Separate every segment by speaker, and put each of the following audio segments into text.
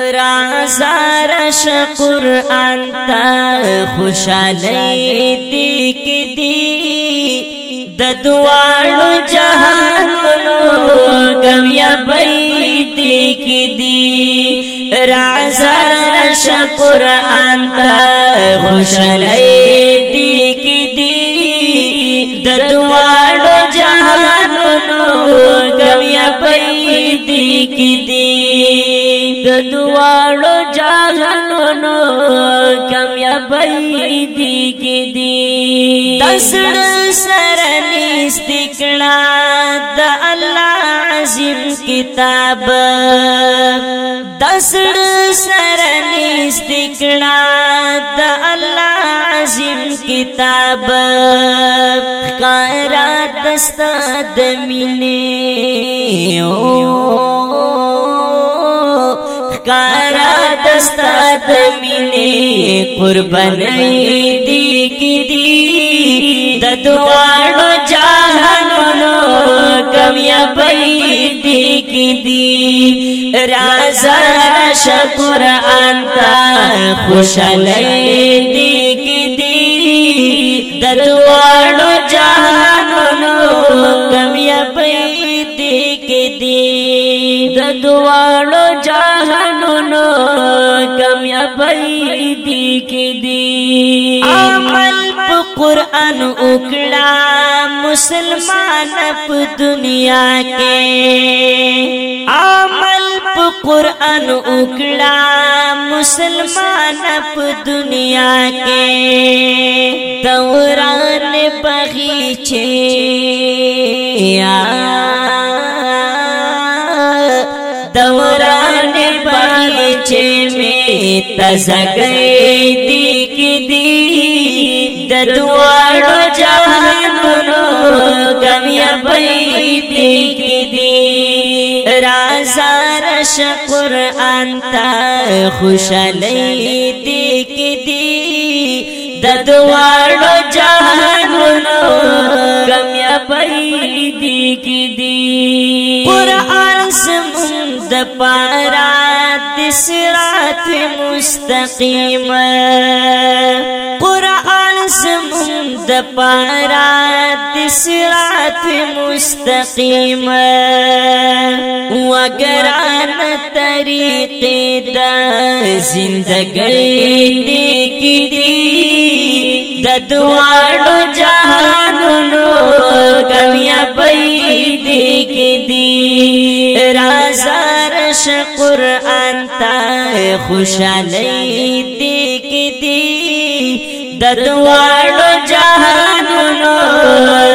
Speaker 1: را سارش قرآن تا خوشالی دی کی دی د دوالو جهانونو گویا بی دی کی دی را سارش قرآن تا خوشالی دی کی دی د دوالو جهانونو گویا بی دی کی دی د دواړو جهانونو کامیابی دی کې دی تسړ سره نيستي کړه د الله عظیم کتاب تسړ سره نيستي کړه د الله عظیم کتاب قرات ست د مینه او کارا دستا دمینی قربانی دی کی دی ددوانو جہانونو کمیا بی دی کی دی رازا شکر آنتا خوشالی دی کی دی ددوانو جہانونو کمیا بی دی کی دی ددوانو جہانونو نو کامیابی دی کی دی عمل په قران وکړه مسلمان په دنیا کې عمل په قران وکړه مسلمان په دنیا کې دوران بغیچه چې می تزګې دی کې دی د دوړو جهانونو غمیا پي دی کې دی رازا رش قران تا خوشالۍ دی کې دی د دوړو جهانونو غمیا پي دی کې دی قرآن د سند پاراترات مستقیم قوران سم د پارات رات مستقیم اگر نیت زندگئی دیواروں جہانو گویاں بہ دی راش قرآن تا خوشالی دی کی دی ددوارو جہانونو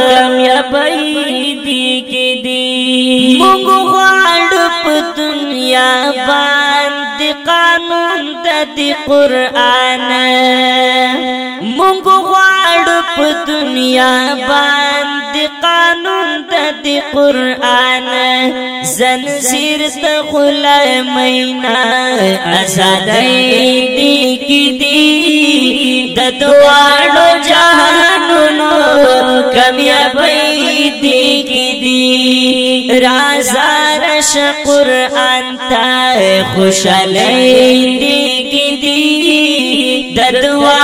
Speaker 1: دم یا بھئی دی کی دی مونگو غاڑو پا دنیا باند قانون دا دی قرآن مونگو غاڑو پا دنیا باند قانون دی قرآن زنزیر تا خلا مینا ازادی دی کی دی ددوارو جہانونو کمیابی دی کی دی رازا رش قرآن تا خوشالی دی کی دی ددوارو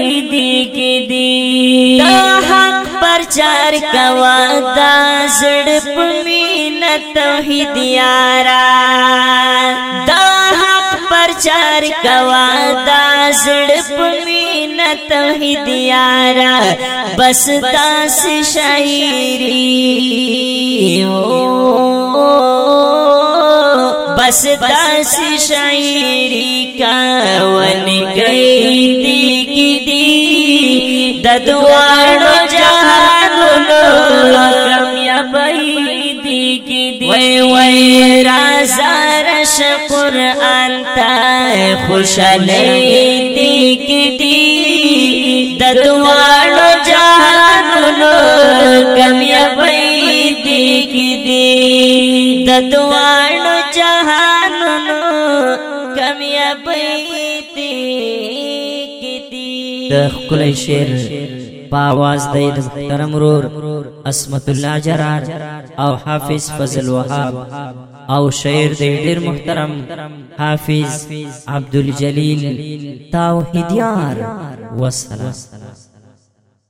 Speaker 1: شهیدی کی دی دا حق پرچار کوا دا زڑپ مین توحید یارا دا حق پرچار کوا دا زڑپ مین توحید یارا بس داس شاعری او بس داس شاعری کا ونی گئی دی کی دی د دوانو جهانونو کامیابی دی کی دی وای وای رازارش قران ته خوشاله دی کی دی د دوانو د خپل شعر پاواز د محترم رور اسمت اللہ جرار او حافظ فضل وحاب او شیر د ډیر محترم حافظ عبد الجلیل توحیدیار وسلام